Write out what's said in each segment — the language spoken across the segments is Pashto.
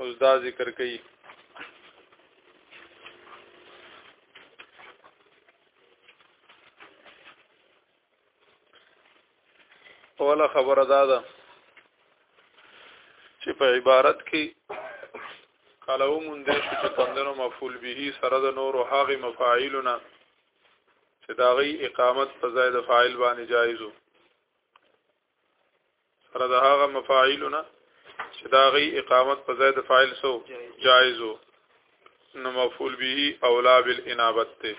اوس دا ذکر کوي اوله خبره دا ده چې په عبارت کې کله ومونږ چې کندنو مفعول به سره د نور او هغه مفاعیلونه چې دا غي اقامت په ځای د فاعل باندې جایزو سره د هغه مفاعیلونه چې دا غي اقامت په ځای د فاعل سو جایزو نو مفعول به اولا بالانابت ته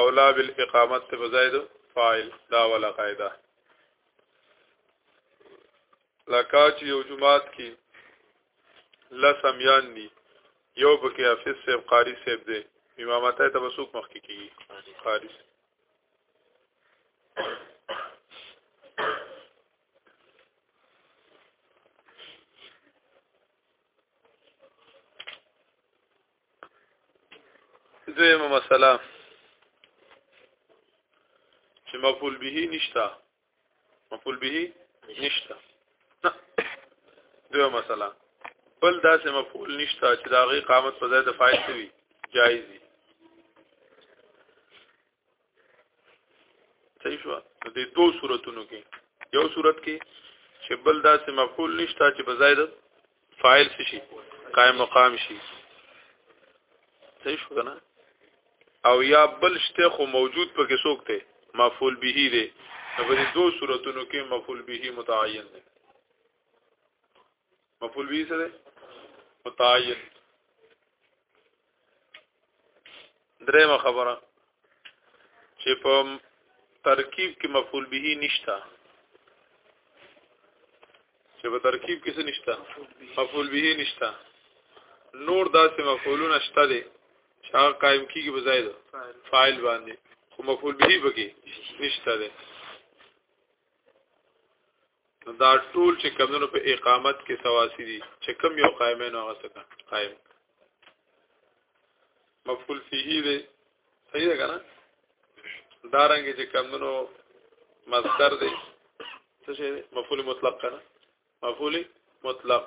اولا بالاقامت ته په ځای د فاعل دا ولا قاعده لکه چې یو جمعات کې لسم یان دي یو پکې حافظ صاحب قاری صاحب دی امامت ته بسوک مخ کې کیږي قاری دویمه مسله چې مفعول به نشتا مفعول به نشته دیو مسله بل داسې مفعول نشته چې دا غي قامت په ځای د فاعل شوی جایز دي صحیح شو د دې دوه صورتونو کې یو صورت کې چې بل داسې مفعول نشته چې په ځای د فاعل شي قائم مقام شي صحیح شو کنه او یا بل شته خو موجود پکې څوک ته مفعول به دی په دې دوه صورتونو کې مفعول به متعین دی مفعول به څه دی متعین درېمه خبره چې په ترکیب کې مفعول به نشتا چې په ترکیب کې څه نشتا مفعول به نشتا نور داسې مفعولونه شته دي چې هغه قائم کیږي په ځای فاعل باندې خو مفعول به پکې نشته ده دا ټول چې کمونو په اقامت کې سواسی دي چې کم یو قائمین هغه څه قائم مفعول فيه دی صحیح ده کنه دا رنګ چې کمونو مصدر دی څه شي مفعول مطلق کنه مفعول مطلق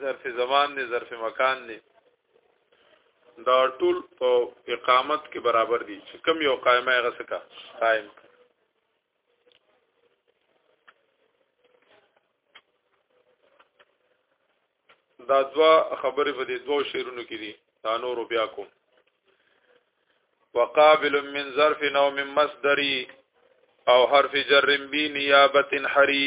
ظرف زمان دی ظرف مکان دی دا ټول په اقامت کې برابر دي چې کم یو قائمه هغه سکا قائم دا دوا خبرې په دې دوه شعرونو کې دي دا نور بیا کوم وقابل من ظرف نو من مصدري او حرف جر بي نيابه حري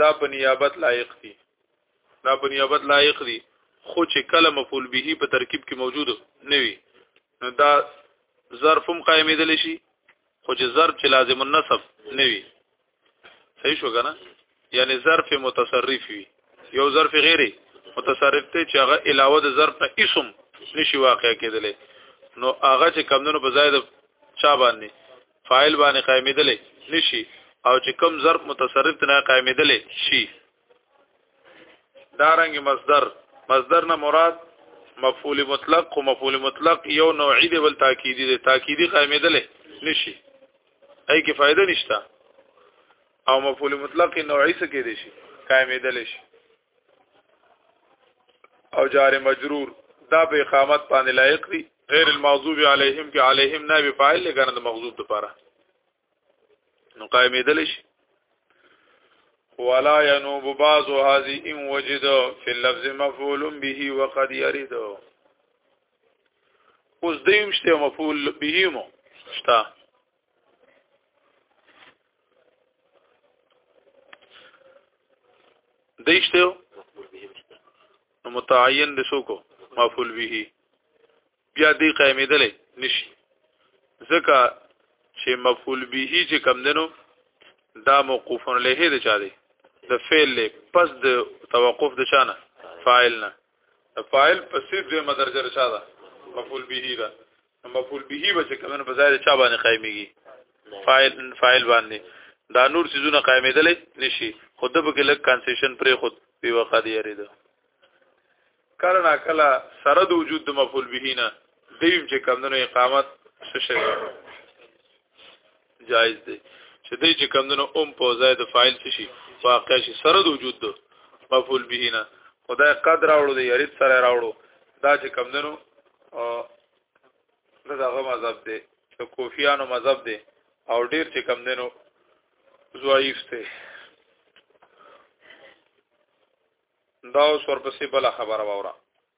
دا په نیابت لایق دي دا په نیابت لایق دي خو چې کله مفعول به په ترکیب کې موجود نه وي نو دا ظرف هم قائمېدل شي خو چې ظرف چې لازم النصب نه وي صحیح شو کنه یعنی ظرف متصرف وي یو ظرف غیري متصرف ته چې هغه علاوه د ظرف نه اسم نشي واقع کېدلی نو هغه چې کمندونو په ځای د چا باندې فاعل باندې قائمېدل نشي او چې کم ظرف متصرف نه قائمېدل شي دارنګ مصدر مصدر نه مراد مفعول مطلق خو مفعول مطلق یو نوعی دی بل تاکیدی دی تاکیدی قائمېدل نشي اي کې فائدہ نشته او مفعول مطلق نوعی څه کې دي شي قائمېدل شي او جار مجرور دا په اقامت باندې لایق دي غیر المغضوب علیهم کې علیهم نائب فاعل لګنه د مغضوب لپاره نو قائمېدل شي ولا ينوب بعض هذه ان وجد في اللفظ مفعول به وقد يرد اوس دیم شته مفعول به مو شته دیشته نو متعین د سوکو مفعول به بیا دی قائمیدل نشي ځکه چې مفعول به چې کم دنو دا موقوف له د چا دی د فعل له پس د توقف د چانه فاعل نه فاعل په سید د مدرجه رچا ده مفعول به ده مفعول به به چې کومه په ځای د چا باندې قائميږي فاعل فاعل باندې دا نور سيزونه قائمېدل نشي خود به کې لک کنسیشن پرې خود په وخت دی یاري ده کله نا کله سره د وجود د مفعول به نه دیم چې کمندونو اقامت څه شي جایز دی چې دې چې کمندونو اوم په ځای د فاعل څه شي واقع شي سره د وجود دو مفعول به نه خدای قد راوړو دی یرید سره راوړو دا چې کمندونو دا دغه مذهب دی د کوفیانو مذهب دی او ډیر چې کمندونو ضعیف دی دا اوس ورپسې بل خبره وره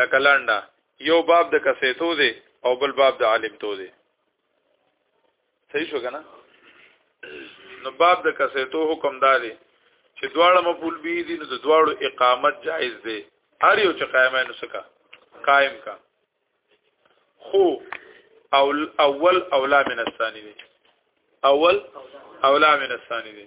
لکه لاندا یو باب د کسیتو دی او بل باب د عالم تو دی صحیح شو کنه نو باب د کسیتو حکم داري چې دواړه مقبول به دي نو د دواړو اقامت جایز دی هر یو چې قائمه نو سکا قائم کا خو اول اول اولا من الثاني دی اول اولا من الثاني دی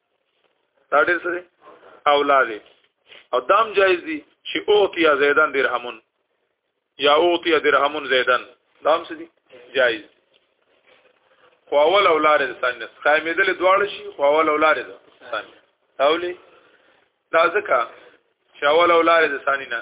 دا ډېر څه دی اولاد او دام جایز دی چې اوتی زیدن درهمون یا اوتی درهمون زیدن دام څه دی جایز خو اول اولاد د ثانیه قائمېدل دواړه شي خو اول اولاد د ثانیه اولی دا ځکه چې اول اولاد د ثانیه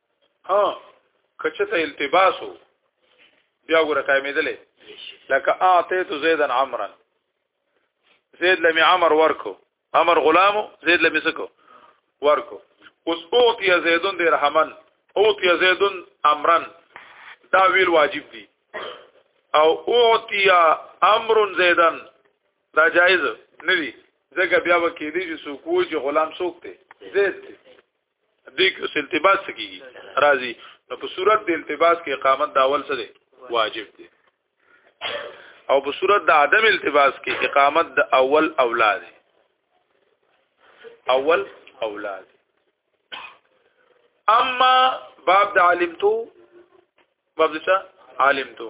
ها کچته التباسو بیا وګوره قائمېدلې لکه اعطيت زيدا عمرا زید لمی عمر ورکو عمر غلامو زید لمی سکو ورکو اوس اوتی زیدون دی رحمن اوتی زیدون امرن دا ویل واجب دی او اوتی امر زیدن دا جایز نه دی ځکه بیا وکیدی چې سوکو چې غلام سوک دی زید دی دې کې اوس التباس کیږي راځي نو په صورت د التباس کې اقامت دا اول څه دی واجب دی او په صورت د عدم التباس کې اقامت د اول اولاد اول اولاد اما باب د عالمتو باب د عالمتو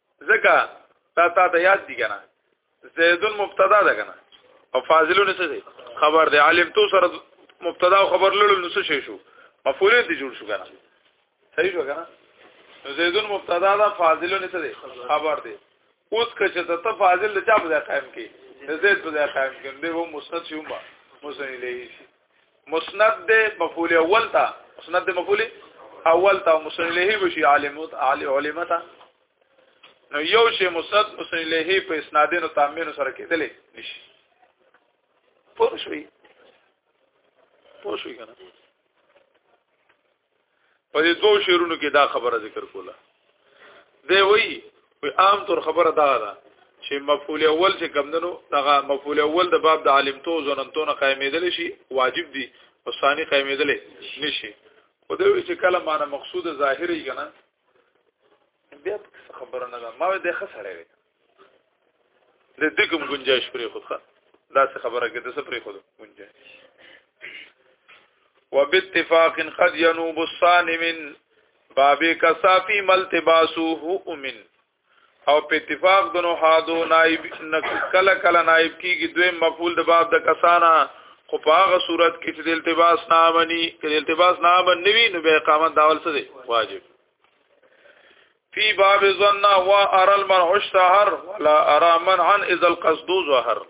ځکه تا تا ته یاد دي کنه زیدون مبتدا ده کنه او فاضلون څه دي خبر دی عالم تو سره مبتدا او خبر لړل نو څه شي شو مفعول دي جوړ شو کنه صحیح شو کنه زیدون مبتدا ده فاضلون څه دي خبر دی اوس که چې ته فاضل د چا په ځای قائم کې زید په ځای قائم کې دی وو مسند شوم مسند الیه شي مسند د مفعول اول تا مسند د مفعول اول تا مسند له وشي عالمت علمت نو یو شی مسند مسند له په اسنادونو تامین سره کېدل نشي پوه شوي پوه شوي کنه په دې دوه شعرونو کې دا خبره ذکر کوله دی وی وی عام طور خبره دا ده چې مفعول اول چې کمندنو دغه مفعول اول د باب د عالم تو زننتونه قائمېدل شي واجب دي او ثاني قائمېدل نشي خو دوی چې کله معنا مقصود ظاهري کنه بیا خبره نه ده ما دې خسړې د دې کوم گنجائش پرې خو ښه دا څه خبره کې د څه پرې خو گنجائش وباتفاق قد ينوب الصاني من باب كصافي ملتباسه امن او په اتفاق د نو حادو نائب کله کله نائب کیږي دوی مفعول د باب د کسانا خو په هغه صورت کې چې د التباس نامني کې التباس نامن نوي نو به اقامت داول څه دی واجب فی باب ظن و ارى المنع اشتهر ولا ارى منعا اذا القصد ظهر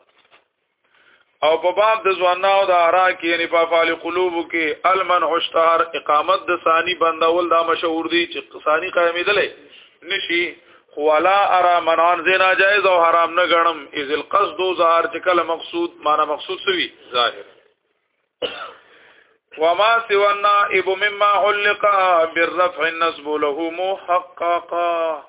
او په باب د ځوانا او د ارا کې یعنی په فال قلوب کې المن اشتهر اقامت د ثانی بندول دا مشهور دي چې ثانی قائمېدلې نشي خوالا ارا منان زنا جائز او حرام نه غنم اذ القصد ظاهر چې کله مقصود معنا مقصود سوي ظاهر وما سوى النائب مما علق بالرفع النصب له محققا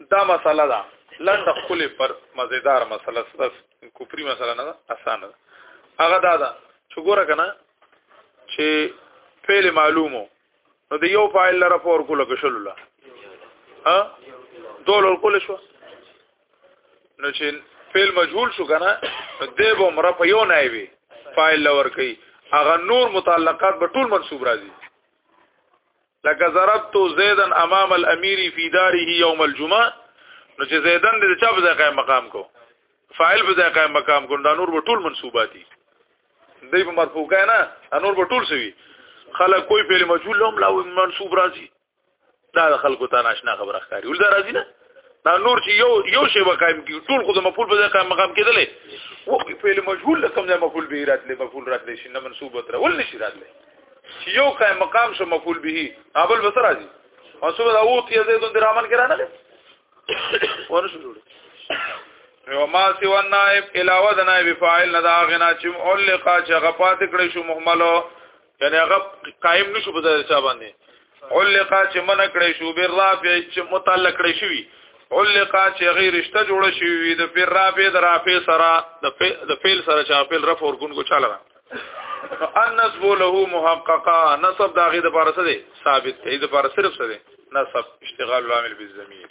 دا مسله ده لند خپل پر مزیدار مسله سره کوپری مسله نه اسانه ده هغه دا ده چې ګوره کنه چې فعل معلومو نو د یو فاعل لپاره ورکول کشل الله ها دول ورکول شو نو چې فعل مجهول شو کنه دی به مر په یو نه وي فاعل لور کوي هغه نور متعلقات به ټول منصوب راځي لکه ضربت زیدن امام الامیر فی داره یوم الجمعه نو چې زیدن د چا په ځای قائم مقام کو فاعل په ځای قائم مقام کو دا نور به ټول منصوباتي دی په مرفوع کای نه نور به ټول سوي خلک کوئی فعل مجهول هم لا منصوب راځي دا د خلکو ته ناشنا خبره ښکاري ول دا راځي نه دا نور چې یو یو شی وکایم کی ټول خو د مفعول په ځای مقام کېدلې و فعل مجهول لکم د مفعول به راتلې مفعول راتلې شي نه منصوب تر ول نشي راتلې چې یو قائم مقام شو مفعول به اول بسر راځي منصوب دا اوت یې زید درامن کرا نه ورسو جوړ یو ما سی و نائب علاوه د نائب فاعل نه دا غنا چې علقا چې غفات کړی شو مهملو یعنی هغه قائم نشو په ځای چا باندې علقا چې من کړې شو بیر رافع چې متعلق کړې شوی علقا چې غیر رشتہ جوړ شوی د بیر رافع د رافع سره د فعل سره چې فعل رفع اور ګون کو چاله را ان نسب له محققا نسب داغه د پارسه دی ثابت دی د پارسه صرف سره نسب اشتغال العامل بالضمیر